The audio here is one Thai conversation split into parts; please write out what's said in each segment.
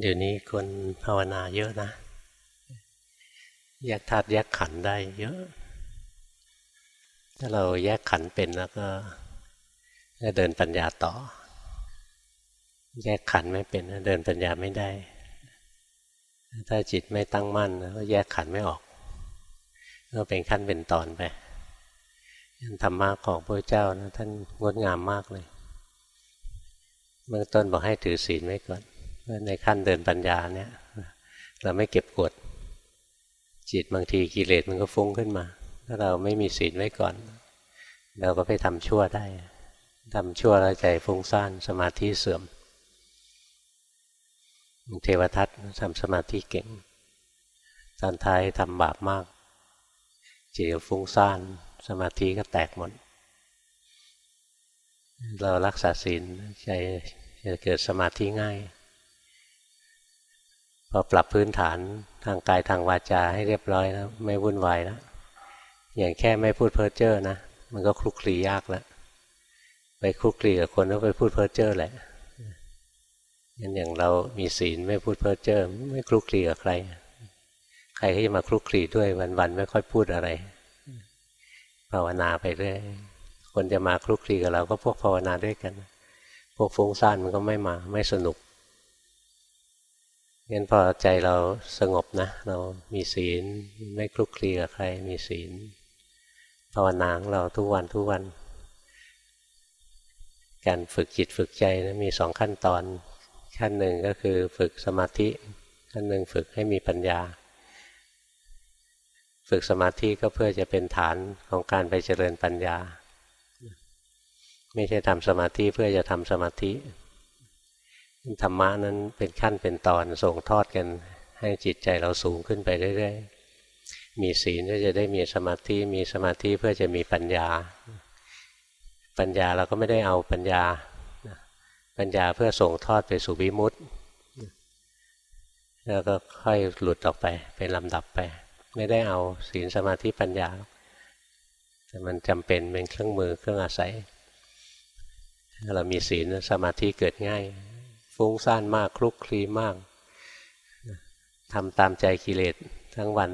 เดี๋ยวนี้คนภาวนาเยอะนะแยกธาตุแยกขันได้เยอะ ถ้าเราแยกขันเป็นแล้วก็จะเดินปัญญาต่อ แยกขันไม่เป็นเดินปัญญาไม่ได้ ถ้าจิตไม่ตั้งมั่นก็แยกขันไม่ออกก็เป็นขั้นเป็นตอนไปธรรมะของพระเจ้านะท่านงดงามมากเลยเบื้องต้นบอกให้ถือศีลไว้ก่อน ในขั้นเดินปัญญาเนี่ย เราไม่เก็บกด จิตบางทีกิเลสมันก็ฟุ้งขึ้นมา ถ้าเราไม่มีศีลไว้ก่อน เราก็ไปทำชั่วได้ทำชั่วแล้วใจฟุ้งซ่านสมาธิเสื่อม เทวทัตทำสมาธิเก่ง ตอนท้ายทำบาปมาก จิตฟุ้งซ่านสมาธิก็แตกหมด เรารักษาศีลใจจะเกิดสมาธิง่าย อปรับพื้นฐานทางกายทางวาจาให้เรียบร้อยแล้วไม่วุ่นวายแล้วอย่างแค่ไม่พูดเพ้อเจ้อนะ มันก็คลุกคลียากแล้วไปคลุกคลีกับคนก็ไปพูดเพ้อเจ้อแหละยันอย่างเรามีศีลไม่พูดเพ้อเจ้อไม่คลุกคลีกับใคร ใครที่จะมาคลุกคลีด้วยวันๆไม่ค่อยพูดอะไร ภาวนาไปเรื่อยคนจะมาคลุกคลีกับเราก็พวกภาวนาด้วยกัน พวกฟุ้งซ่านมันก็ไม่มาไม่สนุก งั้นพอใจเราสงบนะ เรามีศีลไม่คลุกคลีกับใคร มีศีลภาวนาของเราทุกวันทุกวัน การฝึกจิตฝึกใจนะมีสองขั้นตอน ขั้นหนึ่งก็คือฝึกสมาธิ ขั้นหนึ่งฝึกให้มีปัญญา ฝึกสมาธิก็เพื่อจะเป็นฐานของการไปเจริญปัญญา ไม่ใช่ทำสมาธิเพื่อจะทำสมาธิ ธรรมะนั้นเป็นขั้นเป็นตอนส่งทอดกัน ให้จิตใจเราสูงขึ้นไปเรื่อยๆ มีศีลก็จะได้มีสมาธิ มีสมาธิเพื่อจะมีปัญญา ปัญญาเราก็ไม่ได้เอาปัญญา ปัญญาเพื่อส่งทอดไปสู่วิมุตติ แล้วก็ค่อยหลุดออกไปเป็นลำดับไป ไม่ได้เอาศีลสมาธิปัญญา แต่มันจำเป็นเป็นเครื่องมือเครื่องอาศัย เรามีศีลสมาธิเกิดง่าย ฟุ้งซ่านมากคลุกคลีมากทำตามใจกิเลสทั้งวัน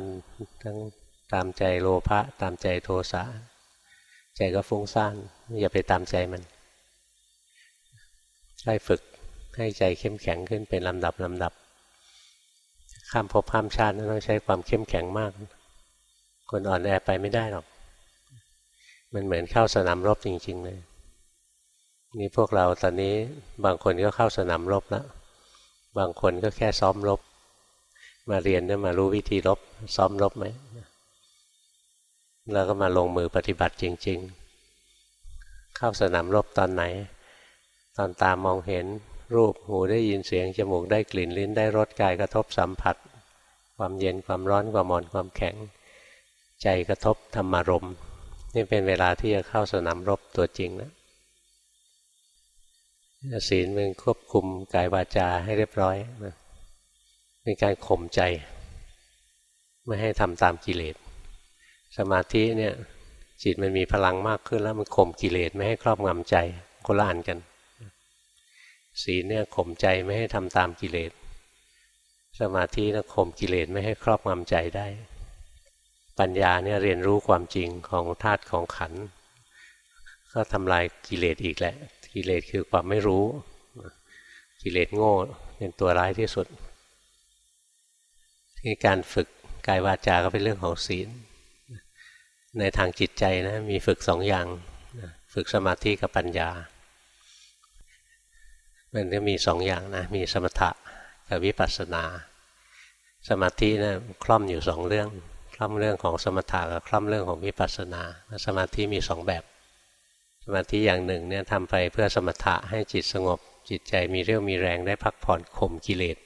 ทั้งตามใจโลภะตามใจโทสะใจก็ฟุ้งซ่านอย่าไปตามใจมันให้ฝึกให้ใจเข้มแข็งขึ้นเป็นลำดับลำดับ ข้ามภพข้ามชาติต้องใช้ความเข้มแข็งมาก คนอ่อนแอไปไม่ได้หรอก มันเหมือนเข้าสนามรบจริง ๆ เลย นี่พวกเราตอนนี้บางคนก็เข้าสนามรบแล้ว บางคนก็แค่ซ้อมรบ มาเรียนเนี่ยมารู้วิธีรบ ซ้อมรบไหมแล้วก็มาลงมือปฏิบัติจริง ๆ เข้าสนามรบตอนไหน ตอนตามองเห็นรูปหูได้ยินเสียง จมูกได้กลิ่นลิ้นได้รสกายกระทบสัมผัส ความเย็นความร้อนความอ่อนความแข็ง ใจกระทบธรรมารมนี่เป็นเวลาที่จะเข้าสนามรบตัวจริงนะ ศีลเป็นควบคุมกายวาจาให้เรียบร้อยนะเป็นการข่มใจ ไม่ให้ทำตามกิเลส สมาธิเนี่ยจิตมันมีพลังมากขึ้นแล้วมันข่มกิเลสไม่ให้ครอบงำใจคนละอันกัน ศีลเนี่ยข่มใจไม่ให้ทำตามกิเลส สมาธินะข่มกิเลสไม่ให้ครอบงำใจได้ ปัญญาเนี่ยเรียนรู้ความจริงของธาตุของขันธ์ ก็ทำลายกิเลสอีกแหละ กิเลสคือความไม่รู้ กิเลสโง่เป็นตัวร้ายที่สุดที่การฝึกกายวาจาก็เป็นเรื่องของศีล ในทางจิตใจนะมีฝึกสองอย่าง ฝึกสมาธิกับปัญญา มันก็มีสองอย่างนะ มีสมถะกับวิปัสสนา สมาธินะคล่อมอยู่สองเรื่อง คล่อมเรื่องของสมถะกับคล่อมเรื่องของวิปัสสนา สมาธิมีสองแบบ สมาธิอย่างหนึ่งเนี่ยทำไปเพื่อสมถะให้จิตสงบ จิตใจมีเรี่ยวมีแรงได้พักผ่อนข่มกิเลส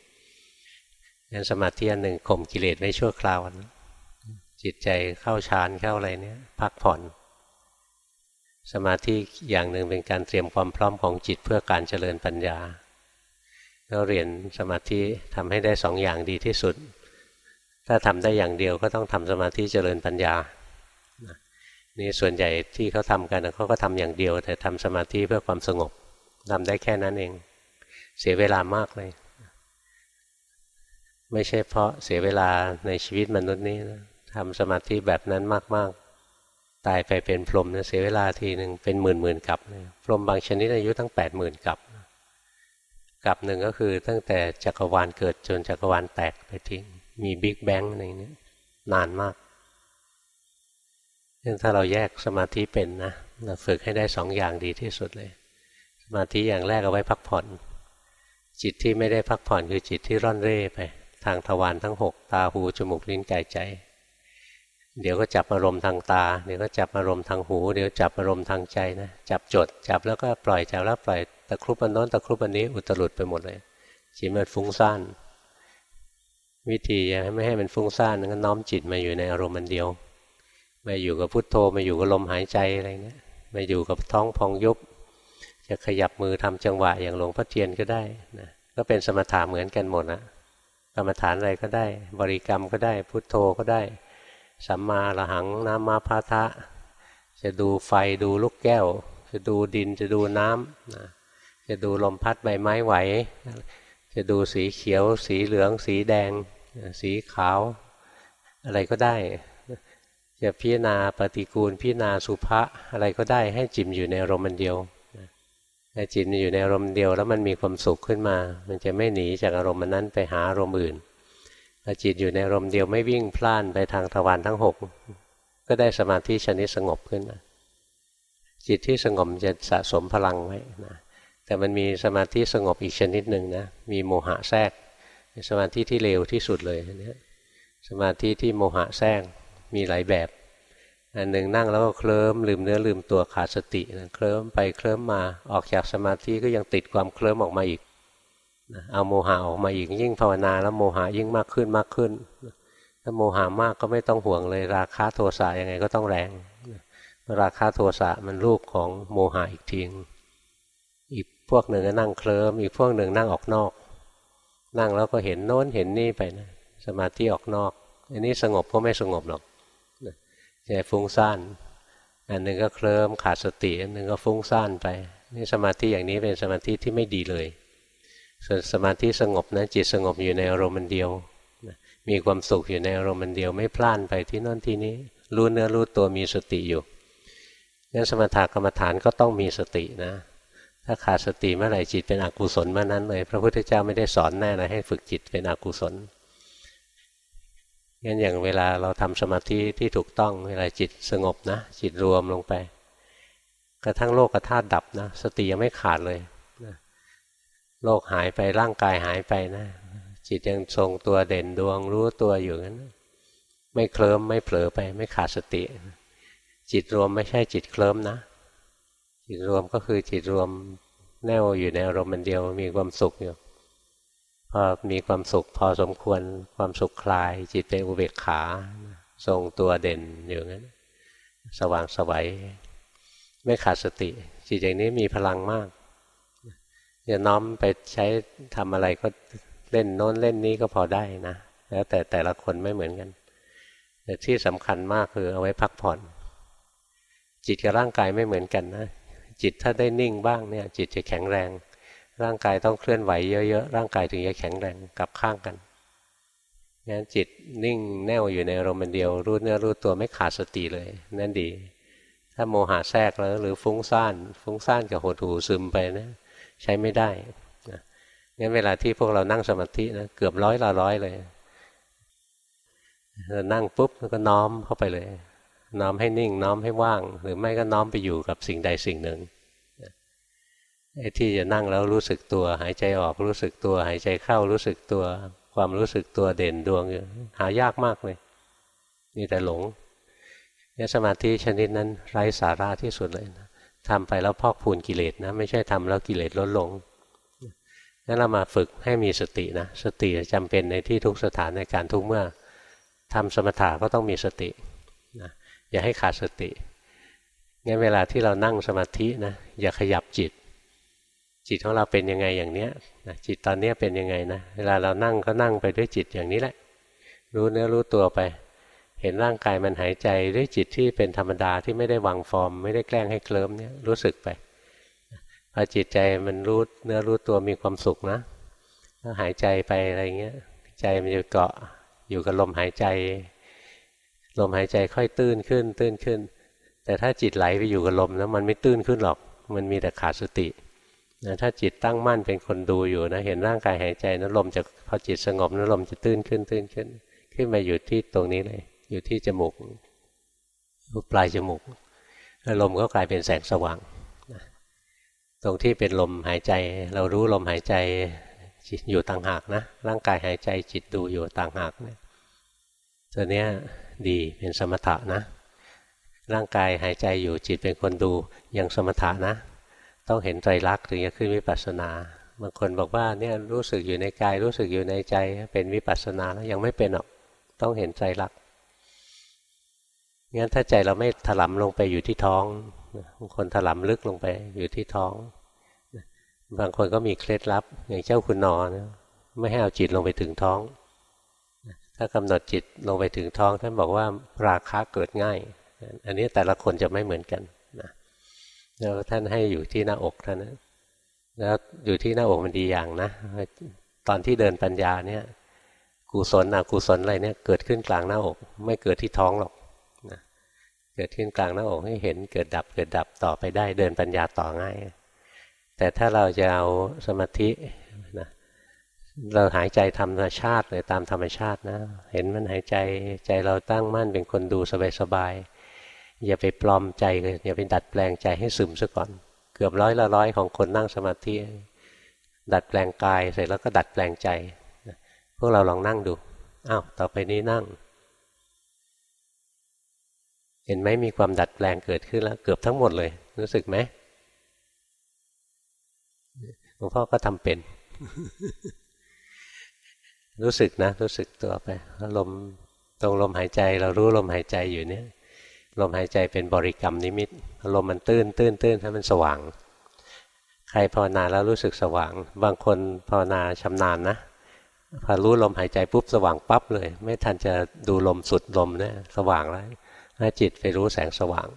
งั้นสมาธิอันหนึ่งข่มกิเลสไม่ชั่วคราวนะจิตใจเข้าฌานเข้าอะไรเนี่ยพักผ่อน สมาธิอย่างหนึ่งเป็นการเตรียมความพร้อมของจิตเพื่อการเจริญปัญญาเราเรียนสมาธิทำให้ได้สองอย่างดีที่สุด ถ้าทำได้อย่างเดียวก็ต้องทำสมาธิเจริญปัญญา นี่ส่วนใหญ่ที่เขาทำกันเขาก็ทำอย่างเดียว แต่ทำสมาธิเพื่อความสงบทำได้แค่นั้นเอง เสียเวลามากเลย ไม่ใช่เพราะเสียเวลาในชีวิตมนุษย์นี้นะทำสมาธิแบบนั้นมากๆ ตายไปเป็นพรหมนะเสียเวลาทีหนึ่งเป็นหมื่นหมื่นกับพรหมบางชนิดอายุตั้งแปดหมื่นกับกับหนึ่งก็คือตั้งแต่จักรวาลเกิดจนจักรวาลแตกไปทิ้งมีบิ๊กแบงอะไรนี้นานมาก ถ้าเราแยกสมาธิเป็นนะเราฝึกให้ได้สองอย่างดีที่สุดเลย สมาธิอย่างแรกเอาไว้พักผ่อน จิตที่ไม่ได้พักผ่อนคือจิตที่ร่อนเร่ไป ทางทวารทั้งหกตาหูจมูกลิ้นกายใจ เดี๋ยวก็จับอารมณ์ทางตา เดี๋ยวก็จับอารมณ์ทางหู เดี๋ยวจับอารมณ์ทางใจนะ จับจด จับแล้วก็ปล่อยจับแล้วปล่อยตะครุบอันโน้นตะครุบอันนี้อุตรุดไปหมดเลยจิตมันฟุ้งซ่านวิธีไม่ให้มันฟุ้งซ่านก็น้อมจิตมาอยู่ในอารมณ์มันเดียว มาอยู่กับพุทโธมาอยู่กับลมหายใจอะไรเงี้ยมาอยู่กับท้องพองยุบ จะขยับมือทำจังหวะอย่างหลวงพ่อเทียนก็ได้นะก็เป็นสมถะเหมือนกันหมดนะกรรมฐานอะไรก็ได้ บริกรรมก็ได้ พุทโธก็ได้ สัมมาระหังนามาพาทะ จะดูไฟดูลูกแก้ว จะดูดินจะดูน้ำนะจะดูลมพัดใบไม้ไหว จะดูสีเขียว สีเหลือง สีแดง สีขาว อะไรก็ได้ จะพิจารณาปฏิกูลพิจารณาสุภะอะไรก็ได้ให้จิตอยู่ในอารมณ์เดียวแต่จิตอยู่ในอารมณ์เดียวแล้วมันมีความสุขขึ้นมา มันจะไม่หนีจากอารมณ์นั้นไปหาอารมณ์อื่นถ้าจิตอยู่ในอารมณ์เดียวไม่วิ่งพล่านไปทางทวารทั้งหกก็ได้สมาธิชนิดสงบขึ้นนะจิตที่สงบจะสะสมพลังไว้นะแต่มันมีสมาธิสงบอีกชนิดหนึ่งนะมีโมหะแทรกสมาธิที่เร็วที่สุดเลยนี่สมาธิที่โมหะแทรก มีหลายแบบ อันหนึ่งนั่งแล้วก็เคลิ้มลืมเนื้อลืมตัวขาดสตินะเคลิ้มไปเคลิ้มมาออกจากสมาธิก็ยังติดความเคลิ้มออกมาอีกเอาโมหะออกมาอีกยิ่งภาวนาแล้วโมหะยิ่งมากขึ้นมากขึ้น ถ้าโมหะมากก็ไม่ต้องห่วงเลย ราคาโทสะยังไงก็ต้องแรง ราคาโทสะมันลูกของโมหะอีกทีอีกพวกหนึ่งก็นั่งเคลิ้มอีกพวกหนึ่งนั่งออกนอก นั่งแล้วก็เห็นโน้นเห็นนี่ไปนะสมาธิออกนอก อันนี้สงบก็ไม่สงบหรอก ใจฟุ้งซ่านอันหนึ่งก็เคลิ้มขาดสติอันหนึ่งก็ฟุ้งซ่านไปนี่สมาธิอย่างนี้เป็นสมาธิที่ไม่ดีเลย ส่วนสมาธิสงบนะจิตสงบอยู่ในอารมณ์เดียว มีความสุขอยู่ในอารมณ์เดียว ไม่พล่านไปที่นั่นที่นี้ รู้เนื้อรู้ตัวมีสติอยู่งั้นสมถกรรมฐานก็ต้องมีสตินะ ถ้าขาดสติเมื่อไหร่จิตเป็นอกุศลเมื่อนั้นเลย พระพุทธเจ้าไม่ได้สอนแน่นะให้ฝึกจิตเป็นอกุศล งั้นอย่างเวลาเราทำสมาธิที่ถูกต้องเวลาจิตสงบนะ จิตรวมลงไป กระทั่งโลกธาตุดับนะ สติยังไม่ขาดเลยนะโลกหายไปร่างกายหายไปนะ จิตยังทรงตัวเด่นดวงรู้ตัวอยู่นั้นไม่เคลิ้มไม่เผลอไป ไม่ขาดสติ จิตรวมไม่ใช่จิตเคลิ้มนะ จิตรวมก็คือจิตรวมแน่วอยู่ในอารมณ์เดียวมีความสุขอยู่ พอมีความสุขพอสมควรความสุขคลาย จิตเป็นอุเบกขาทรงตัวเด่นอยู่งั้น สว่างสวัยไม่ขาดสติ จิตอย่างนี้มีพลังมากจะน้อมไปใช้ทำอะไรก็เล่นโน้นเล่นนี้ก็พอได้นะ แล้วแต่แต่ละคนไม่เหมือนกัน แต่ที่สำคัญมากคือเอาไว้พักผ่อน จิตกับร่างกายไม่เหมือนกันนะ จิตถ้าได้นิ่งบ้างเนี่ย จิตจะแข็งแรง ร่างกายต้องเคลื่อนไหวเยอะๆ ร่างกายถึงจะแข็งแรงกับข้างกันงั้นจิตนิ่งแน่วอยู่ในอารมณ์เดียว รู้เนื้อรู้ตัวไม่ขาดสติเลย นั่นดี ถ้าโมหะแทรกแล้ว หรือฟุ้งซ่าน ฟุ้งซ่านกับหดหูซึมไปนะ ใช้ไม่ได้งั้นเวลาที่พวกเรานั่งสมาธินะเกือบร้อยละร้อยเลยเรานั่งปุ๊บแล้วก็น้อมเข้าไปเลย น้อมให้นิ่งน้อมให้ว่าง หรือไม่ก็น้อมไปอยู่กับสิ่งใดสิ่งหนึ่ง ไอ้ที่จะนั่งแล้วรู้สึกตัว หายใจออกรู้สึกตัว หายใจเข้ารู้สึกตัว ความรู้สึกตัวเด่นดวงหายากมากเลยนี่แต่หลงเนี่ยสมาธิชนิดนั้นไร้สาระที่สุดเลยนะทำไปแล้วพอกพูนกิเลสนะไม่ใช่ทำแล้วกิเลสลดลงงั้นเรามาฝึกให้มีสตินะสติจำเป็นในที่ทุกสถานในการทุกเมื่อทำสมถะก็ต้องมีสตินะอย่าให้ขาดสติงั้นเวลาที่เรานั่งสมาธินะอย่าขยับจิต จิตของเราเป็นยังไงอย่างเนี้ยนะจิตตอนเนี้ยเป็นยังไงนะเวลาเรานั่งก็นั่งไปด้วยจิตอย่างนี้แหละ รู้เนื้อรู้ตัวไป เห็นร่างกายมันหายใจด้วยจิตที่เป็นธรรมดาที่ไม่ได้วางฟอร์ม ไม่ได้แกล้งให้เคลิ้มเนี่ยรู้สึกไปพอจิตใจมันรู้เนื้อรู้ตัวมีความสุขนะก็หายใจไปอะไรเงี้ยใจมันจะเกาะอยู่กับลมหายใจ ลมหายใจค่อยตื้นขึ้นตื้นขึ้น แต่ถ้าจิตไหลไปอยู่กับลมแล้วมันไม่ตื้นขึ้นหรอก มันมีแต่ขาดสติ นะถ้าจิตตั้งมั่นเป็นคนดูอยู่นะเห็นร่างกายหายใจนะลมจะพอจิตสงบนะลมจะตื้นขึ้นตื้นขึ้น ขึ้นมาอยู่ที่ตรงนี้เลย อยู่ที่จมูกปลายจมูกลมก็กลายเป็นแสงสว่างตรงที่เป็นลมหายใจ เรารู้ลมหายใจจิตอยู่ต่างหากนะร่างกายหายใจจิตดูอยู่ต่างหากเนี่ยตัวเนี้ยดีเป็นสมถะนะ ร่างกายหายใจอยู่จิตเป็นคนดูยังสมถะนะ ต้องเห็นใจรักถึงจะขึ้นวิปัสสนาบางคนบอกว่าเนี่ยรู้สึกอยู่ในกายรู้สึกอยู่ในใจเป็นวิปัสสนาแล้วยังไม่เป็นหรอกต้องเห็นใจรักงั้นถ้าใจเราไม่ถลำลงไปอยู่ที่ท้องบางคนถลำลึกลงไปอยู่ที่ท้อง บางคนก็มีเคล็ดลับอย่างเจ้าคุณนอนไม่ให้เอาจิตลงไปถึงท้อง ถ้ากำหนดจิตลงไปถึงท้องท่านบอกว่าราคะเกิดง่าย อันนี้แต่ละคนจะไม่เหมือนกัน แล้วท่านให้อยู่ที่หน้าอกท่านนะแล้วอยู่ที่หน้าอกมันดีอย่างนะ ตอนที่เดินปัญญาเนี่ย กุศลอกุศลอะไรเนี่ยเกิดขึ้นกลางหน้าอก ไม่เกิดที่ท้องหรอกนะเกิดขึ้นกลางหน้าอกให้เห็นเกิดดับเกิดดับต่อไปได้เดินปัญญาต่อง่าย แต่ถ้าเราจะเอาสมาธินะเราหายใจธรรมชาติเลยตามธรรมชาตินะ เห็นมันหายใจใจเราตั้งมั่นเป็นคนดูสบายๆ อย่าไปปลอมใจเลยอย่าไปดัดแปลงใจให้ซึมซะก่อน เกือบร้อยละร้อยของคนนั่งสมาธิดัดแปลงกายเสร็จแล้วก็ดัดแปลงใจ พวกเราลองนั่งดูอ้าวต่อไปนี้นั่ง เห็นไหมมีความดัดแปลงเกิดขึ้นแล้ว เกือบทั้งหมดเลย รู้สึกไหมหลวงพ่อก็ทำเป็น รู้สึกนะ รู้สึกตัวไปลมตรงลมหายใจ เรารู้ลมหายใจอยู่เนี่ย ลมหายใจเป็นบริกรรมนิมิตลมมันตื้นตื้นตื้นให้มันสว่าง ใครภาวนาแล้วรู้สึกสว่าง บางคนภาวนาชำนาญนะพอรู้ลมหายใจปุ๊บสว่างปั๊บเลย ไม่ทันจะดูลมสุดลมเนี่ยสว่างแล้วแล้วจิตไปรู้แสงสว่าง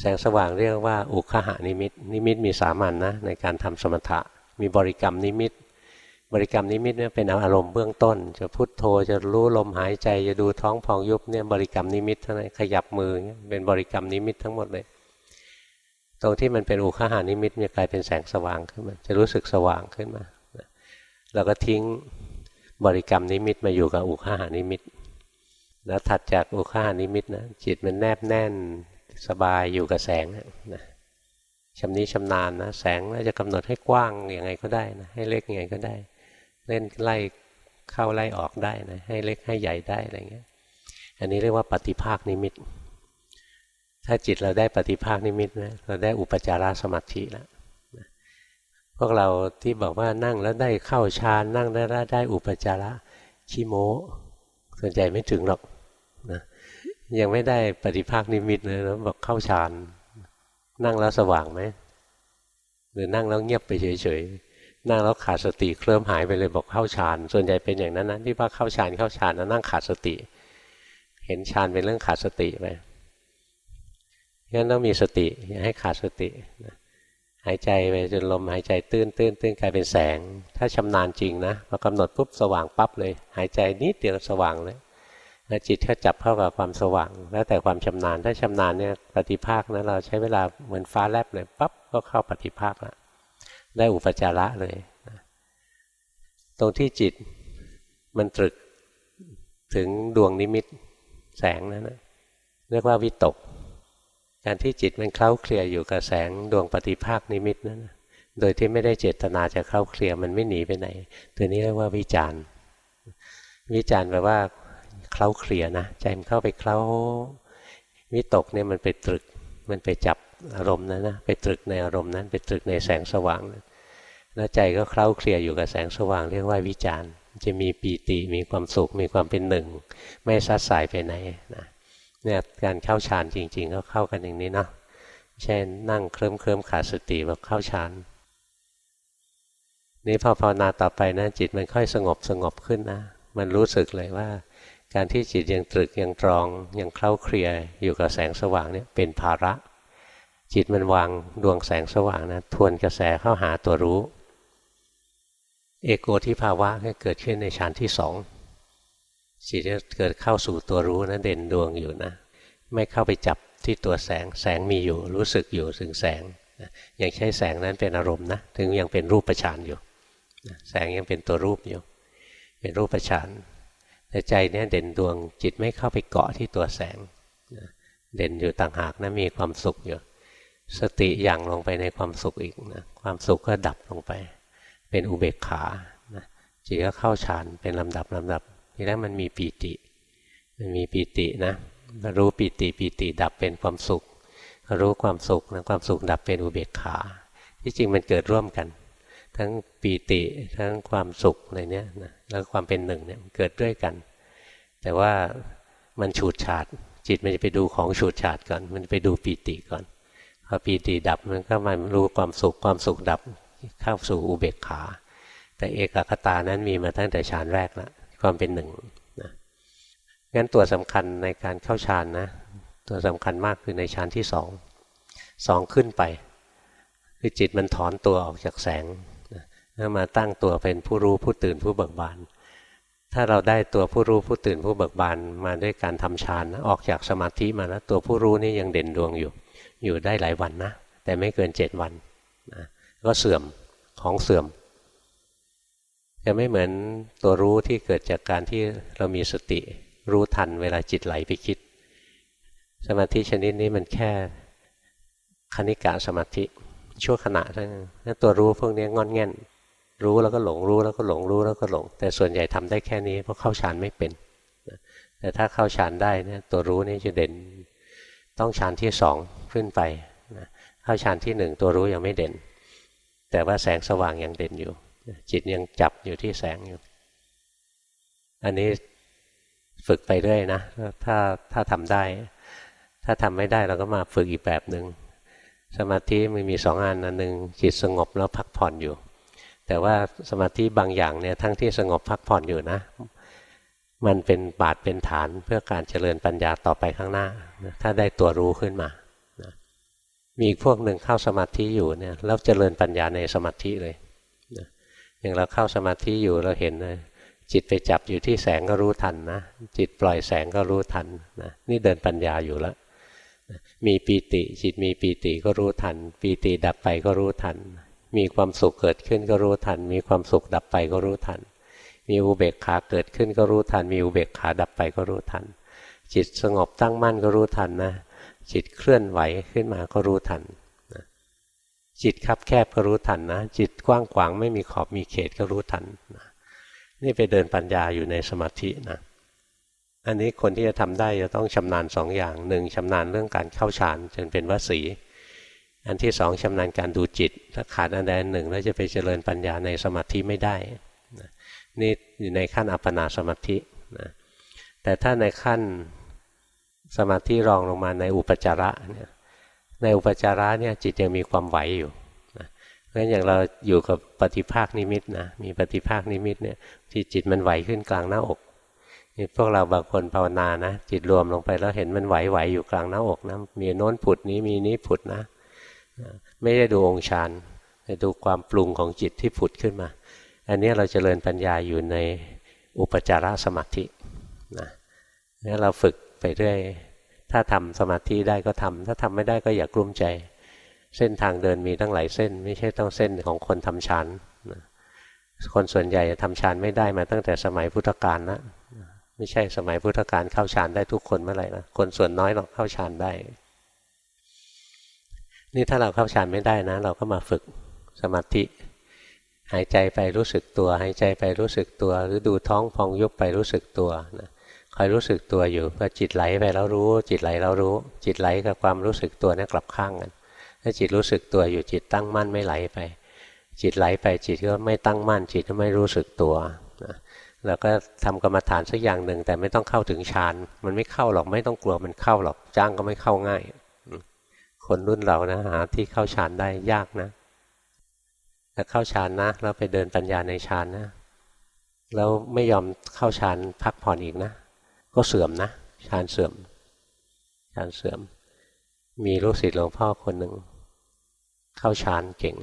แสงสว่างเรียกว่าอุคคหนิมิต นิมิตมีสามอันนะในการทำสมถะ มีบริกรรมนิมิต บริกรรมนิมิตเนี่ยเป็นอารมณ์เบื้องต้น จะพุทโธจะรู้ลมหายใจจะดูท้องพองยุบเนี่ยบริกรรมนิมิตเท่านั้นขยับมือเนี่ยเป็นบริกรรมนิมิตทั้งหมดเลย ตรงที่มันเป็นอุคคหนิมิตจะกลายเป็นแสงสว่างขึ้นมาจะรู้สึกสว่างขึ้นมาเราก็ทิ้งบริกรรมนิมิตมาอยู่กับอุคคหนิมิต แล้วถัดจากอุคคหนิมิตนะจิตมันแนบแน่นสบายอยู่กับแสงนะชำนิชำนาญนะแสงเราจะกำหนดให้กว้างยังไงก็ได้นะให้เล็กยังไงก็ได้ เล่นไล่เข้าไล่ออกได้นะให้เล็กให้ใหญ่ได้อะไรเงี้ย อันนี้เรียกว่าปฏิภาคนิมิต ถ้าจิตเราได้ปฏิภาคนิมิตนะเราได้อุปจารสมาธิแล้วพวกเราที่บอกว่านั่งแล้วได้เข้าฌานนั่งได้ได้อุปจาระชิโมส่วนใหญ่ไม่ถึงหรอกนะยังไม่ได้ปฏิภาคนิมิตเลยแล้วบอกเข้าฌานนั่งแล้วสว่างไหมหรือนั่งแล้วเงียบไปเฉยๆ นั่งแล้วขาดสติเคลิ้มหายไปเลยบอกเข้าฌานส่วนใหญ่เป็นอย่างนั้นนะที่ว่าเข้าฌานเข้าฌานแล้วนั่งขาดสติ เห็นฌานเป็นเรื่องขาดสติไปงั้นต้องมีสติอย่าให้ขาดสติหายใจไปจนลมหายใจตื้นตื้นตื้นกลายเป็นแสง ถ้าชำนาญจริงนะพอกำหนดปุ๊บสว่างปั๊บเลย หายใจนิดเดียวสว่างเลยแล้วจิตก็จับเข้ากับความสว่าง แล้วแต่ความชำนาญถ้าชำนาญเนี่ยปฏิภาคนะเราใช้เวลาเหมือนฟ้าแลบเลยปั๊บก็เข้าปฏิภาคแล้ว ได้อุปจาระเลยตรงที่จิตมันตรึกถึงดวงนิมิตแสงนั้นนะเรียกว่าวิตก การที่จิตมันเคล้าเคลียอยู่กับแสงดวงปฏิภาคนิมิตนั้นโดยที่ไม่ได้เจตนาจะเคล้าเคลียมันไม่หนีไปไหน ตัวนี้เรียกว่าวิจารณ์วิจารณ์แปลว่าเคล้าเคลียนะใจมันเข้าไปเคล้าวิตกเนี่ยมันไปตรึกมันไปจับ อารมณ์นั้นนะไปตรึกในอารมณ์นั้น ไปตรึกในแสงสว่างแล้วใจก็เคล้าเคลียอยู่กับแสงสว่างเรียกว่าวิจารณ์จะมีปีติมีความสุขมีความเป็นหนึ่ง ไม่ซัดสายไปไหนนะเนี่ยการเข้าฌานจริง ๆ ก็เข้ากันอย่างนี้เนาะเช่นนั่งเคลิ้มเคลิ้มขาดสติแบบเข้าฌานนี่พอภาวนาต่อไปนะจิตมันค่อยสงบสงบขึ้นนะ มันรู้สึกเลยว่า การที่จิตยังตรึกยังตรองยังเคล้าเคลียอยู่กับแสงสว่างเนี่ยเป็นภาระ จิตมันวางดวงแสงสว่างนะทวนกระแสเข้าหาตัวรู้ เอโกที่ภาวะเกิดขึ้นในฌานที่สองจิตจะเกิดเข้าสู่ตัวรู้นะเด่นดวงอยู่นะ ไม่เข้าไปจับที่ตัวแสงแสงมีอยู่รู้สึกอยู่ถึงแสงยังใช้แสงนั้นเป็นอารมณ์นะถึงยังเป็นรูปประชานอยู่แสงยังเป็นตัวรูปอยู่ เป็นรูปประชานแต่ใจเนี่ยเด่นดวงจิตไม่เข้าไปเกาะที่ตัวแสงเด่นอยู่ต่างหากนะมีความสุขอยู่ สติอย่างลงไปในความสุขอีกนะความสุขก็ดับลงไป เป็นอุเบกขานะจิตก็เข้าฌานเป็นลำดับลำดับ ทีแรกมันมีปีติ มันมีปีตินะ รู้ปีติปีติดับเป็นความสุข รู้ความสุขนะความสุขดับเป็นอุเบกขา ที่จริงมันเกิดร่วมกัน ทั้งปีติทั้งความสุขอะไรเนี้ยนะแล้วความเป็นหนึ่งเนี่ยเกิดด้วยกัน แต่ว่ามันฉูดฉาดจิตมันจะไปดูของฉูดฉาดก่อน มันไปดูปีติก่อน พอปีติดับมันก็มารู้ความสุขความสุขดับเข้าสู่อุเบกขา แต่เอกคตานั้นมีมาตั้งแต่ฌานแรกแล้วความเป็นหนึ่งนะงั้นตัวสำคัญในการเข้าฌานนะตัวสำคัญมากคือในฌานที่สองสองขึ้นไป คือจิตมันถอนตัวออกจากแสงแล้วมาตั้งตัวเป็นผู้รู้ผู้ตื่นผู้เบิกบาน ถ้าเราได้ตัวผู้รู้ผู้ตื่นผู้เบิกบานมาด้วยการทำฌานนะออกจากสมาธิมาแล้วตัวผู้รู้นี่ยังเด่นดวงอยู่ อยู่ได้หลายวันนะ แต่ไม่เกินเจ็ดวันนะก็เสื่อมของเสื่อม จะไม่เหมือนตัวรู้ที่เกิดจากการที่เรามีสติ รู้ทันเวลาจิตไหลไปคิด สมาธิชนิดนี้มันแค่คณิกาสมาธิชั่วขณะเท่านั้นตัวรู้พวกนี้งอนแง่น รู้แล้วก็หลงรู้แล้วก็หลงรู้แล้วก็หลง แต่ส่วนใหญ่ทำได้แค่นี้เพราะเข้าฌานไม่เป็น แต่ถ้าเข้าฌานได้เนี่ยตัวรู้นี่จะเด่นต้องฌานที่สอง ขึ้นไปเข้าฌานที่หนึ่งตัวรู้ยังไม่เด่น แต่ว่าแสงสว่างยังเด่นอยู่ จิตยังจับอยู่ที่แสงอยู่ อันนี้ฝึกไปเรื่อยนะ ถ้าถ้าทำได้ ถ้าทำไม่ได้เราก็มาฝึกอีกแบบหนึ่งสมาธิมันมีสองอันอันหนึ่งจิตสงบแล้วพักผ่อนอยู่ แต่ว่าสมาธิบางอย่างเนี่ยทั้งที่สงบพักผ่อนอยู่นะ มันเป็นบาดเป็นฐานเพื่อการเจริญปัญญาต่อไปข้างหน้า ถ้าได้ตัวรู้ขึ้นมา มีอีกพวกหนึ่งเข้าสมาธิอยู่เนี่ยแล้วเจริญปัญญาในสมาธิเลยอย่างเราเข้าสมาธิอยู่เราเห็นเลยจิตไปจับอยู่ที่แสงก็รู้ทันนะ จิตปล่อยแสงก็รู้ทันนะนี่เดินปัญญาอยู่แล้วมีปีติจิตมีปีติก็รู้ทัน ปีติดับไปก็รู้ทัน มีความสุขเกิดขึ้นก็รู้ทัน มีความสุขดับไปก็รู้ทัน มีอุเบกขาเกิดขึ้นก็รู้ทัน มีอุเบกขาดับไปก็รู้ทัน จิตสงบตั้งมั่นก็รู้ทันนะ จิตเคลื่อนไหวขึ้นมาก็รู้ทันจิตคับแคบก็รู้ทันนะ จิตกว้างขวางไม่มีขอบมีเขตก็รู้ทันนะนี่ไปเดินปัญญาอยู่ในสมาธินะอันนี้คนที่จะทำได้จะต้องชำนาญสองอย่างหนึ่งชำนาญเรื่องการเข้าฌานจนเป็นวสี อันที่สองชำนาญการดูจิต ถ้าขาดอันใดอันหนึ่งแล้วจะไปเจริญปัญญาในสมาธิไม่ได้นะนี่อยู่ในขั้นอัปปนาสมาธินะแต่ถ้าในขั้น สมาธิรองลงมาในอุปจาระเนี่ยในอุปจาระเนี่ยจิตยังมีความไหวอยู่นะเพราะฉะนั้นอย่างเราอยู่กับปฏิภาคนิมิตนะมีปฏิภาคนิมิตเนี่ยที่จิตมันไหวขึ้นกลางหน้าอกนี่พวกเราบางคนภาวนานะจิตรวมลงไปแล้วเห็นมันไหวๆอยู่กลางหน้าอกนะมีโน้นผุดนี้มีนี้ผุดนะ ไม่ได้ดูองค์ฌานแต่ดูความปรุงของจิตที่ผุดขึ้นมา อันนี้เราจเจริญปัญญาอยู่ในอุปจารสมาธินะนี่เราฝึก ไปเรื่อย ถ้าทำสมาธิได้ก็ทำถ้าทำไม่ได้ก็อย่ากลุ้มใจ เส้นทางเดินมีตั้งหลายเส้น ไม่ใช่ต้องเส้นของคนทำฌานคนส่วนใหญ่ทำฌานไม่ได้มาตั้งแต่สมัยพุทธกาลนะไม่ใช่สมัยพุทธกาลเข้าฌานได้ทุกคนเมื่อไหร่นะคนส่วนน้อยหรอกเข้าฌานได้ นี่ถ้าเราเข้าฌานไม่ได้นะ เราก็มาฝึกสมาธิ หายใจไปรู้สึกตัว หายใจไปรู้สึกตัว หรือดูท้องพองยุบไปรู้สึกตัวนะ คอยรู้สึกตัวอยู่พอจิตไหลไปแล้วรู้ จิตไหลเรารู้ จิตไหลกับความรู้สึกตัวนี่กลับข้างกันถ้าจิตรู้สึกตัวอยู่จิตตั้งมั่นไม่ไหลไป จิตไหลไปจิตก็ไม่ตั้งมั่น จิตก็ไม่รู้สึกตัวนะแล้วก็ทำกรรมฐานสักอย่างหนึ่งแต่ไม่ต้องเข้าถึงฌานมันไม่เข้าหรอกไม่ต้องกลัวมันเข้าหรอกจ้างก็ไม่เข้าง่าย คนรุ่นเรานะหาที่เข้าฌานได้ยากนะแต่เข้าฌานนะแล้วไปเดินปัญญาในฌานนะแล้วไม่ยอมเข้าฌานพักผ่อนอีกนะ ก็เสื่อมนะฌานเสื่อมฌานเสื่อม มีลูกศิษย์หลวงพ่อคนหนึ่ง เข้าฌานเก่ง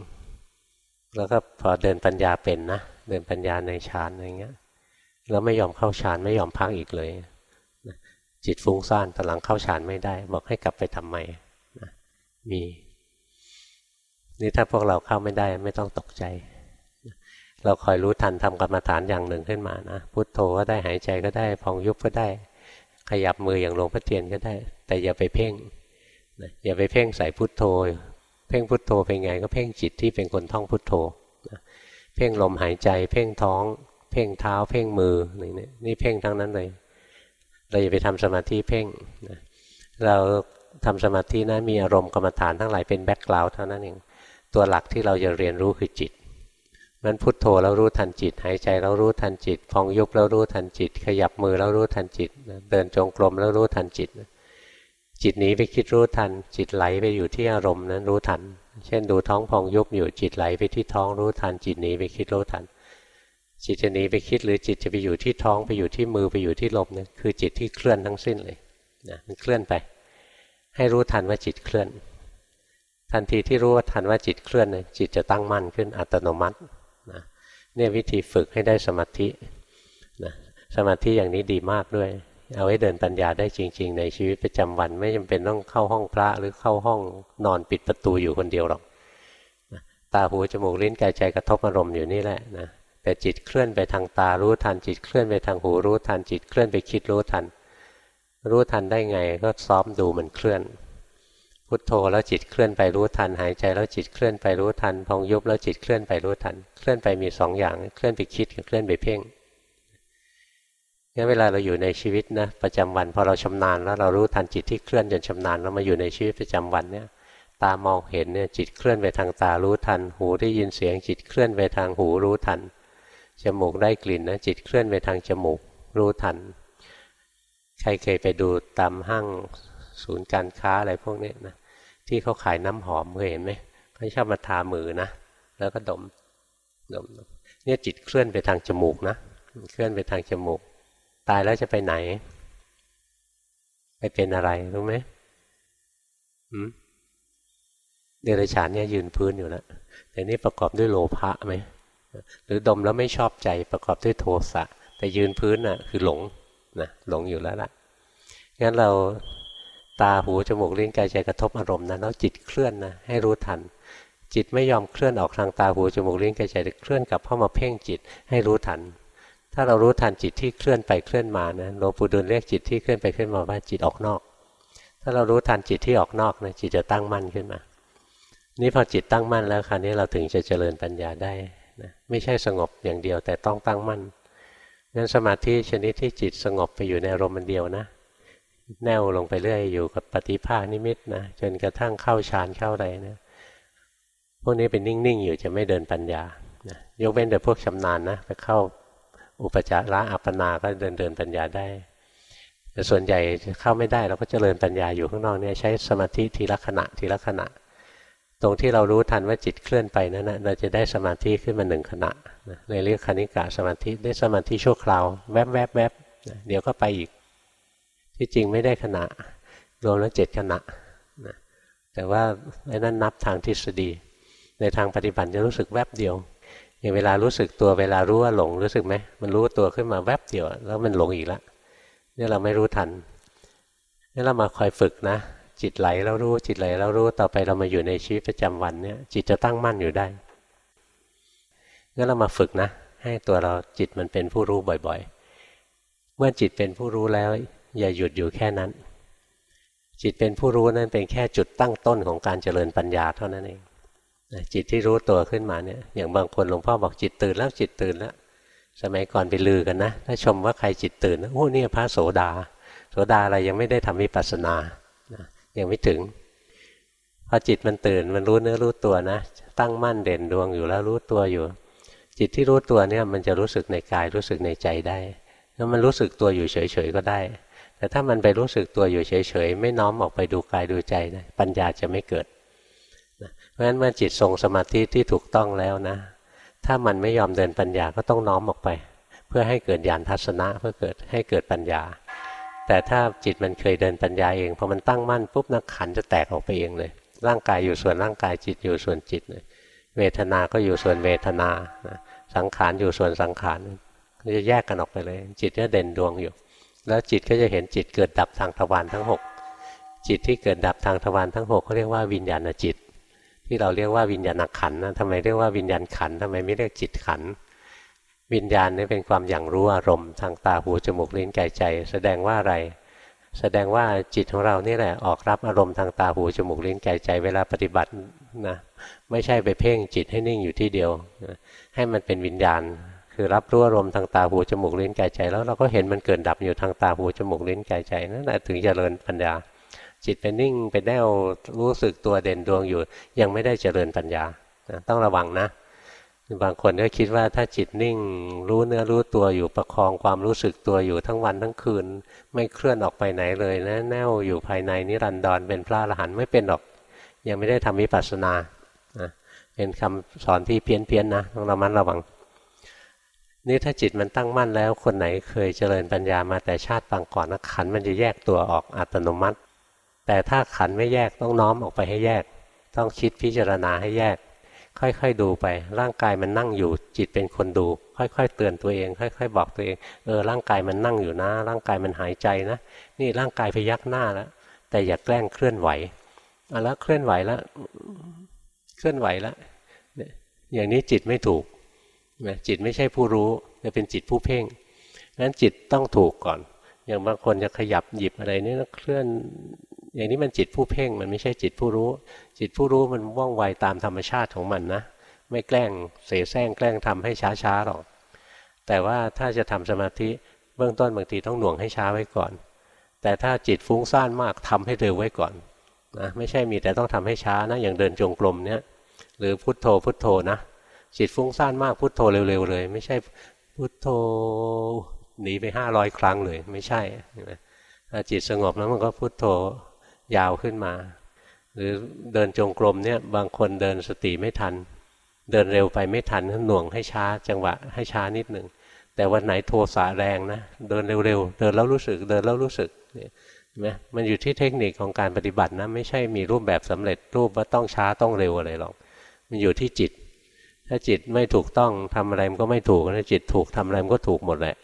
แล้วก็พอเดินปัญญาเป็นนะเดินปัญญาในฌานอะไรเงี้ยแล้วไม่ยอมเข้าฌานไม่ยอมพักอีกเลย จิตฟุ้งซ่านตอนหลังเข้าฌานไม่ได้ บอกให้กลับไปทำใหม่นะมี นี่ถ้าพวกเราเข้าไม่ได้ไม่ต้องตกใจ เราคอยรู้ทันทำกรรมฐานอย่างหนึ่งขึ้นมานะพุโทโธก็ได้หายใจก็ได้พองยุบก็ได้ ขยับมืออย่างหลวงพ่อเทียนก็ได้ แต่อย่าไปเพ่งนะอย่าไปเพ่งใส่พุโทโธ เพ่งพุโทโธเป็นไงก็เพ่งจิตที่เป็นคนท่องพุโทโธเพ่งลมหายใจ เพ่งท้อง เพ่งเท้า เพ่งมือนี่นี่เพ่งทั้งนั้นเลย เราอย่าไปทำสมาธิเพ่งเราทำสมาธินะมีอารมณ์กรรมฐานทั้งหลายเป็นแบ็กกราวด์เท่านั้นเองตัวหลักที่เราจะเรียนรู้คือจิต มันพุทโธแล้วรู้ทันจิต หายใจแล้วรู้ทันจิต พองยุบแล้วรู้ทันจิต ขยับมือแล้วรู้ทันจิต เดินจงกรมแล้วรู้ทันจิต จิตหนีไปคิดรู้ทัน จิตไหลไปอยู่ที่อารมณ์นั้นรู้ทัน เช่นดูท้องพองยุบอยู่จิตไหลไปที่ท้องรู้ทัน จิตหนีไปคิดรู้ทัน จิตจะหนีไปคิดหรือจิตจะไปอยู่ที่ท้องไปอยู่ที่มือไปอยู่ที่ลมเนี่ยคือจิตที่เคลื่อนทั้งสิ้นเลยนะมันเคลื่อนไป ให้รู้ทันว่าจิตเคลื่อน ทันทีที่รู้ว่าทันว่าจิตเคลื่อนเนี่ยจิตจะตั้งมั่นขึ้นอัตโนมัติ เนี่ยวิธีฝึกให้ได้สมาธินะสมาธิอย่างนี้ดีมากด้วย เอาไว้เดินปัญญาได้จริง ๆ ในชีวิตประจำวันไม่จำเป็นต้องเข้าห้องพระหรือเข้าห้องนอนปิดประตูอยู่คนเดียวหรอกนะตาหูจมูกลิ้นกายใจกระทบอารมณ์อยู่นี่แหละนะแต่จิตเคลื่อนไปทางตารู้ทันจิตเคลื่อนไปทางหูรู้ทันจิตเคลื่อนไปคิดรู้ทัน รู้ทันได้ไงก็ซ้อมดูมันเคลื่อน พุทโธแล้วจิตเคลื่อนไปรู้ทัน หายใจแล้วจิตเคลื่อนไปรู้ทัน พองยุบแล้วจิตเคลื่อนไปรู้ทัน เคลื่อนไปมีสองอย่าง เคลื่อนไปคิดกับเคลื่อนไปเพ่งงั้นเวลาเราอยู่ในชีวิตนะประจำวันพอเราชำนาญแล้วเรารู้ทันจิตที่เคลื่อนจนชำนาญแล้วมาอยู่ในชีวิตประจำวันเนี่ยตามองเห็นเนี่ยจิตเคลื่อนไปทางตารู้ทัน หูได้ยินเสียงจิตเคลื่อนไปทางหูรู้ทันจมูกได้กลิ่นนะจิตเคลื่อนไปทางจมูกรู้ทัน ใครเคยไปดูตามห้างศูนย์การค้าอะไรพวกนี้นะ ที่เขาขายน้ำหอมเคยเห็นไหมเขาชอบมาทามือนะแล้วก็ดมดมเนี่ยจิตเคลื่อนไปทางจมูกนะเคลื่อนไปทางจมูก ตายแล้วจะไปไหน ไปเป็นอะไรรู้ไหมเดรัจฉานเนี่ยยืนพื้นอยู่แล้วแต่นี่ประกอบด้วยโลภะไหมหรือดมแล้วไม่ชอบใจประกอบด้วยโทสะแต่ยืนพื้นน่ะ คือหลงนะหลงอยู่แล้วล่ะงั้นเรา ตาหูจมูกลิ้นกายใจกระทบอารมณ์นะแล้วจิตเคลื่อนนะให้รู้ทัน จิตไม่ยอมเคลื่อนออกทางตาหูจมูกลิ้นกายใจเคลื่อนกลับเข้ามาเพ่งจิตให้รู้ทัน ถ้าเรารู้ทันจิตที่เคลื่อนไปเคลื่อนมานะหลวงปู่ดูลเรียกจิตที่เคลื่อนไปเคลื่อนมาว่าจิตออกนอก ถ้าเรารู้ทันจิตที่ออกนอกนะจิตจะตั้งมั่นขึ้นมา นี่พอจิตตั้งมั่นแล้วคราวนี้เราถึงจะเจริญปัญญาได้นะไม่ใช่สงบอย่างเดียวแต่ต้องตั้งมั่นงั้นสมาธิชนิดที่จิตสงบไปอยู่ในอารมณ์เดียวนะ แนวลงไปเรื่อยอยู่กับปฏิภาคนิมิตนะจนกระทั่งเข้าฌานเข้าอะไรนะพวกนี้เป็นนิ่งๆอยู่จะไม่เดินปัญญานะยกเว้นแต่พวกชำนาญนะไปเข้าอุปจาระอัปปนาก็เดินเดินปัญญาได้ แต่ส่วนใหญ่เข้าไม่ได้เราก็จเจริญปัญญาอยู่ข้างนอกเนี่ยใช้สมาธิทีละขณะทีละขณะ ตรงที่เรารู้ทันว่าจิตเคลื่อนไปนั้นนะเราจะได้สมาธิขึ้นมาหนึ่งขณะเลยเรียกคณิกะสมาธิได้สมาธิชั่วคราว แวบแวบแวบเดี๋ยวก็ไปอีก ที่จริงไม่ได้ขณะ รวมแล้วเจ็ดขณะนะแต่ว่าไอ้นั้นนับทางทฤษฎี ในทางปฏิบัติจะรู้สึกแวบเดียว อย่างเวลารู้สึกตัวเวลารู้ว่าหลงรู้สึกไหมมันรู้ตัวขึ้นมาแวบเดียว แล้วมันหลงอีกแล้วนี่เราไม่รู้ทันนี่เรามาคอยฝึกนะ จิตไหลแล้วรู้จิตไหลแล้วรู้ต่อไปเรามาอยู่ในชีวิตประจำวันเนี่ยจิตจะตั้งมั่นอยู่ได้งั้นเรามาฝึกนะ ให้ตัวเราจิตมันเป็นผู้รู้บ่อย ๆ เมื่อจิตเป็นผู้รู้แล้ว อย่าหยุดอยู่แค่นั้น จิตเป็นผู้รู้นั้นเป็นแค่จุดตั้งต้นของการเจริญปัญญาเท่านั้นเองจิตที่รู้ตัวขึ้นมาเนี่ยอย่างบางคนหลวงพ่อบอกจิตตื่นแล้วจิตตื่นแล้วสมัยก่อนไปลือกันนะถ้าชมว่าใครจิตตื่นโอ้เนี่ยพระโสดา โสดาอะไรยังไม่ได้ทำวิปัสสนายังไม่ถึงพอจิตมันตื่นมันรู้เนื้อรู้ตัวนะ ตั้งมั่นเด่นดวงอยู่แล้วรู้ตัวอยู่ จิตที่รู้ตัวเนี่ยมันจะรู้สึกในกายรู้สึกในใจได้ แล้วมันรู้สึกตัวอยู่เฉยๆก็ได้ แต่ถ้ามันไปรู้สึกตัวอยู่เฉยๆ ไม่น้อมออกไปดูกายดูใจนะปัญญาจะไม่เกิดนะเพราะฉะนั้นเมื่อจิตทรงสมาธิที่ถูกต้องแล้วนะ ถ้ามันไม่ยอมเดินปัญญาก็ต้องน้อมออกไป เพื่อให้เกิดญาณทัศนะเพื่อเกิดให้เกิดปัญญา แต่ถ้าจิตมันเคยเดินปัญญาเองพอมันตั้งมั่นปุ๊บนักขันจะแตกออกไปเองเลย ร่างกายอยู่ส่วนร่างกายจิตอยู่ส่วนจิตเลยเวทนาก็อยู่ส่วนเวทนานะสังขารอยู่ส่วนสังขารจะแยกกันออกไปเลย จิตก็เด่นดวงอยู่ แล้วจิตก็จะเห็นจิตเกิดดับทางทวารทั้งหกจิตที่เกิดดับทางทวารทั้งหกเขาเรียกว่าวิญญาณจิต ที่เราเรียกว่าวิญญาณขันนะทำไมเรียกว่าวิญญาณขันทำไมไม่เรียกจิตขันวิญญาณนี่เป็นความอย่างรู้อารมณ์ทางตาหูจมูกลิ้นกายใจ แสดงว่าอะไร แสดงว่าจิตของเรานี่แหละออกรับอารมณ์ทางตาหูจมูกลิ้นกายใจ เวลาปฏิบัตินะไม่ใช่ไปเพ่งจิตให้นิ่งอยู่ที่เดียว ให้มันเป็นวิญญาณ คือรับรู้อารมณ์ทางตาหูจมูกลิ้นกายใจ แล้วเราก็เห็นมันเกิดดับอยู่ทางตาหูจมูกลิ้นกายใจนั่นแหละถึงจเจริญปัญญา จิตเป็นนิ่งเป็นแนวรู้สึกตัวเด่นดวงอยู่ ยังไม่ได้เจริญปัญญาต้องระวังนะ บางคนก็คิดว่าถ้าจิตนิ่ง รู้เนื้อรู้ตัวอยู่ประคองความรู้สึกตัวอยู่ทั้งวันทั้งคืน ไม่เคลื่อนออกไปไหนเลยนะแน่วอยู่ภายในนิรันดรเป็นพระอรหันต์ไม่เป็นหรอก ยังไม่ได้ทำวิปัสสนาเป็นคำสอนที่เพี้ยนเพียนนะต้องระมัดระวัง นี่ถ้าจิตมันตั้งมั่นแล้ว คนไหนเคยเจริญปัญญามาแต่ชาติปางก่อนนะขันมันจะแยกตัวออกอัตโนมัติ แต่ถ้าขันไม่แยกต้องน้อมออกไปให้แยก ต้องคิดพิจารณาให้แยก ค่อยๆดูไป ร่างกายมันนั่งอยู่จิตเป็นคนดู ค่อยๆเตือนตัวเอง ค่อย ๆ บอกตัวเองเออร่างกายมันนั่งอยู่นะ ร่างกายมันหายใจนะ นี่ร่างกายพยักหน้าแล้วแต่อย่าแกล้งเคลื่อนไหวเอาแล้วเคลื่อนไหวแล้วเคลื่อนไหวแล้วอย่างนี้จิตไม่ถูก จิตไม่ใช่ผู้รู้จะเป็นจิตผู้เพ่งนั้นจิตต้องถูกก่อน อย่างบางคนจะขยับหยิบอะไรนี่เคลื่อน อย่างนี้มันจิตผู้เพ่งมันไม่ใช่จิตผู้รู้ จิตผู้รู้มันว่องไวตามธรรมชาติของมันนะ ไม่แกล้งเสแสร้งแกล้งทำให้ช้าๆหรอกแต่ว่าถ้าจะทำสมาธิเบื้องต้นบางทีต้องหน่วงให้ช้าไว้ก่อน แต่ถ้าจิตฟุ้งซ่านมากทำให้เร็วไว้ก่อนนะไม่ใช่มีแต่ต้องทำให้ช้านะอย่างเดินจงกรมเนี่ยหรือพุทโธพุทโธนะ จิตฟุ้งซ่านมากพุทโธเร็วๆเลย ไม่ใช่พุทโธหนีไปห้าร้อยครั้งเลย ไม่ใช่ถ้าจิตสงบแล้วมันก็พุทโธยาวขึ้นมา หรือเดินจงกรมเนี่ยบางคนเดินสติไม่ทัน เดินเร็วไปไม่ทันหน่วงให้ช้าจังหวะให้ช้านิดหนึ่งแต่วันไหนโทสะแรงนะเดินเร็วๆเดินแล้วรู้สึกเดินแล้วรู้สึกเนี่ยไหมมันอยู่ที่เทคนิคของการปฏิบัตินะไม่ใช่มีรูปแบบสำเร็จรูปว่าต้องช้าต้องเร็วอะไรหรอก มันอยู่ที่จิต ถ้าจิตไม่ถูกต้องทำอะไรมันก็ไม่ถูกถ้าจิตถูกทำอะไรมันก็ถูกหมดแหละ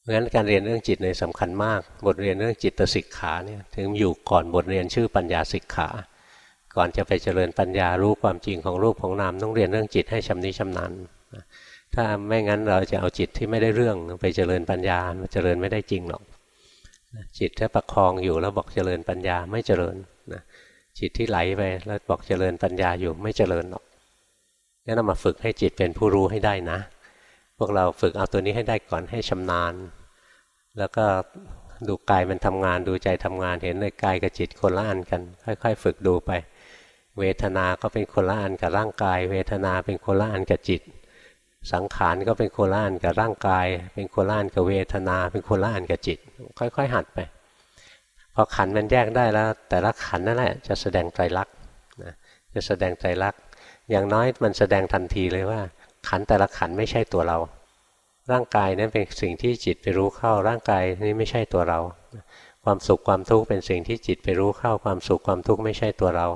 เพราะฉะนั้นการเรียนเรื่องจิตในสำคัญมาก บทเรียนเรื่องจิตสิกขาเนี่ยถึงอยู่ก่อนบทเรียนชื่อปัญญาสิกขา ก่อนจะไปเจริญปัญญารู้ความจริงของรูปของนามต้องเรียนเรื่องจิตให้ชำนิชำนาญถ้าไม่งั้นเราจะเอาจิตที่ไม่ได้เรื่องไปเจริญปัญญาเจริญไม่ได้จริงหรอกจิตถ้าประคองอยู่แล้วบอกเจริญปัญญาไม่เจริญนะจิตที่ไหลไปแล้วบอกเจริญปัญญาอยู่ไม่เจริญหรอก งั้นเรามาฝึกให้จิตเป็นผู้รู้ให้ได้นะ พวกเราฝึกเอาตัวนี้ให้ได้ก่อนให้ชำนาญ แล้วก็ดูกายมันทำงานดูใจทำงานเห็นเลยกายกับจิตคนละอันกัน ค่อย ๆ ฝึกดูไป เวทนา ก็เป็นคนละอันกับร่างกาย เวทนาเป็นคนละอันกับจิต สังขารก็เป็นคนละอันกับร่างกาย เป็นคนละอันกับเวทนา เป็นคนละอันกับจิต ค่อยๆ หัดไป พอขันมันแยกได้แล้ว แต่ละขันนั่นแหละจะแสดงไตรลักษณ์จะแสดงไตรลักษณ์ อย่างน้อยมันแสดงทันทีเลยว่า ขันแต่ละขันไม่ใช่ตัวเรา ร่างกายนั้นเป็นสิ่งที่จิตไปรู้เข้า ร่างกายนี้ไม่ใช่ตัวเรา ความสุขความทุกข์เป็นสิ่งที่จิตไปรู้เข้า ความสุขความทุกข์ไม่ใช่ตัวเรา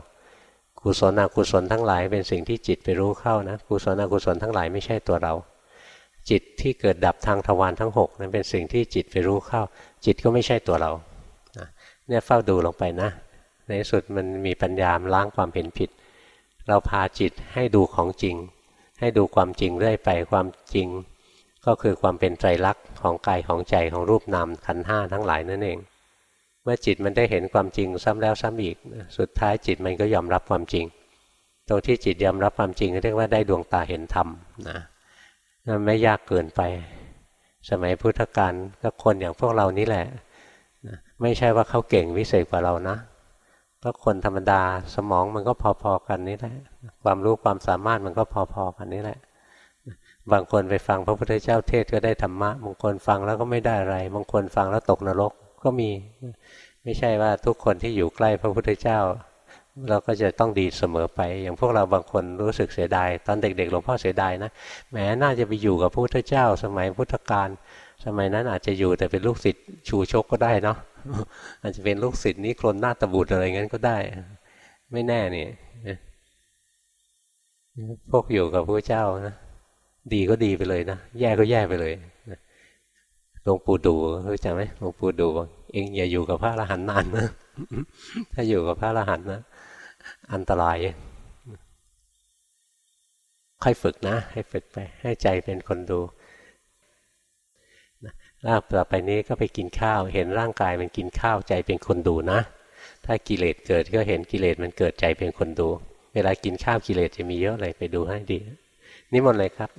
กุศลอกุศลทั้งหลายเป็นสิ่งที่จิตไปรู้เข้านะกุศลอกุศลทั้งหลายไม่ใช่ตัวเรา จิตที่เกิดดับทางทวารทั้ง 6 นั้นเป็นสิ่งที่จิตไปรู้เข้า จิตก็ไม่ใช่ตัวเราเนี่ยเฝ้าดูลงไปนะ ในสุดมันมีปัญญามล้างความเห็นผิด เราพาจิตให้ดูของจริง ให้ดูความจริงเรื่อยไปความจริง ก็คือความเป็นไตรลักษณ์ของกายของใจของรูปนามขันห้าทั้งหลายนั่นเอง เมื่อจิตมันได้เห็นความจริงซ้ำแล้วซ้ำอีก สุดท้ายจิตมันก็ยอมรับความจริง ตรงที่จิตยอมรับความจริงเรียกว่าได้ดวงตาเห็นธรรมนะมันไม่ยากเกินไป สมัยพุทธกาลก็คนอย่างพวกเรานี่แหละไม่ใช่ว่าเขาเก่งวิเศษกว่าเรานะ ก็คนธรรมดาสมองมันก็พอๆกันนี่แหละความรู้ความสามารถมันก็พอๆกันนี่แหละ บางคนไปฟังพระพุทธเจ้าเทศก็ได้ธรรมะบางคนฟังแล้วก็ไม่ได้อะไรบางคนฟังแล้วตกนรกก็มี ไม่ใช่ว่าทุกคนที่อยู่ใกล้พระพุทธเจ้า เราก็จะต้องดีเสมอไป อย่างพวกเราบางคนรู้สึกเสียดาย ตอนเด็กๆหลวงพ่อเสียดายนะแหมน่าจะไปอยู่กับพระพุทธเจ้า สมัยพุทธกาล สมัยนั้นอาจจะอยู่แต่เป็นลูกศิษย์ชูชกก็ได้เนาะอาจจะเป็นลูกศิษย์นี้ครนหน้าตบุตรอะไรเงี้ยก็ได้ ไม่แน่นี่พวกอยู่กับพระเจ้านะดีก็ดีไปเลยนะแย่ก็แย่ไปเลยหลวงปู่ดูรู้จักไหมหลวงปู่ดูบอกเองอย่าอยู่กับพระอรหันต์นานนะถ้าอยู่กับพระอรหันต์นะอันตรายค่อยฝึกนะ ให้ฝึกไป ให้ใจเป็นคนดู แล้วต่อไปนี้ก็ไปกินข้าว เห็นร่างกายมันกินข้าวใจเป็นคนดูนะ ถ้ากิเลสเกิดก็เห็นกิเลสมันเกิดใจเป็นคนดู เวลากินข้าวกิเลสจะมีเยอะเลยไปดูให้ดีนิมนต์เลยครับ